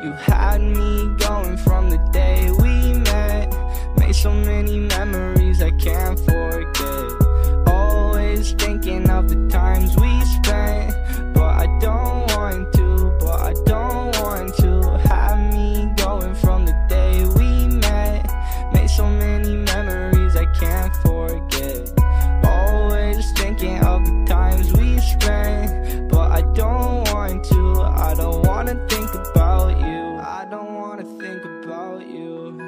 You had me going from the day we met. Made so many memories I can't forget. Always think about you.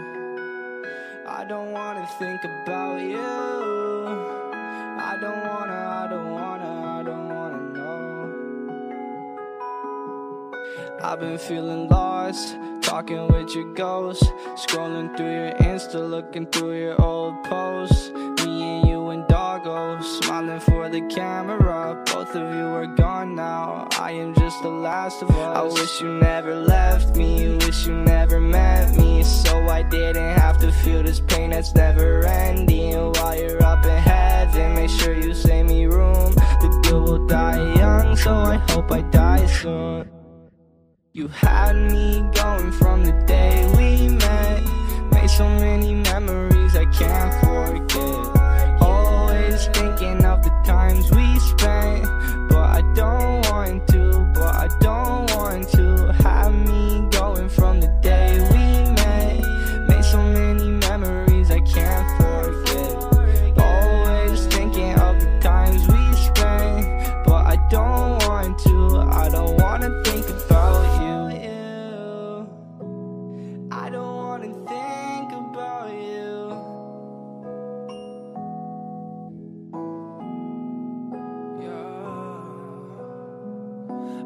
I don't wanna think about you. I don't wanna, I don't wanna, I don't wanna know. I've been feeling lost, talking with your ghost. Scrolling through your Insta, looking through your old posts. Smiling for the camera. Both of you are gone now. I am just the last of us. I wish you never left me, wish you never met me. So I didn't have to feel this pain that's never ending. While you're up in heaven, make sure you save me room. The girl will die young, so I hope I die soon. You had me going from the day we met.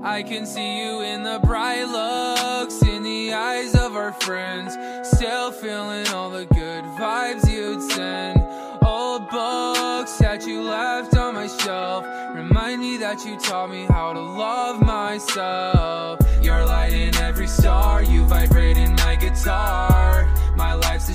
I can see you in the bright looks in the eyes of our friends. Still feeling all the good vibes you'd send. Old books that you left on my shelf remind me that you taught me how to love myself. You're lighting every star, you vibrate in my guitar. My life's a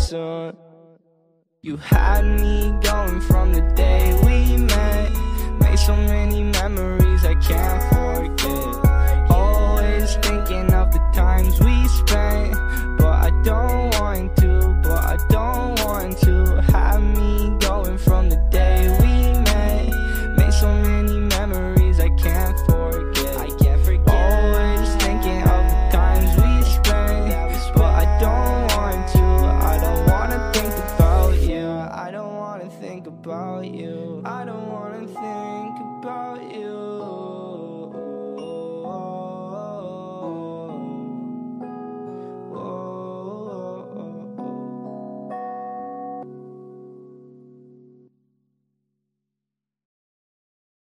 Soon. You had me going from the day we met. Made so many memories I can't forget. About you.